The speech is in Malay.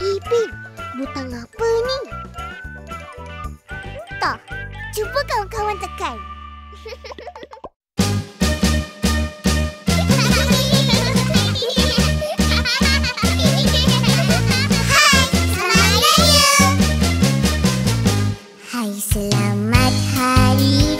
Pipin, butang apa ni? Entah. Cuba kawan-kawan tekan. Selamat hari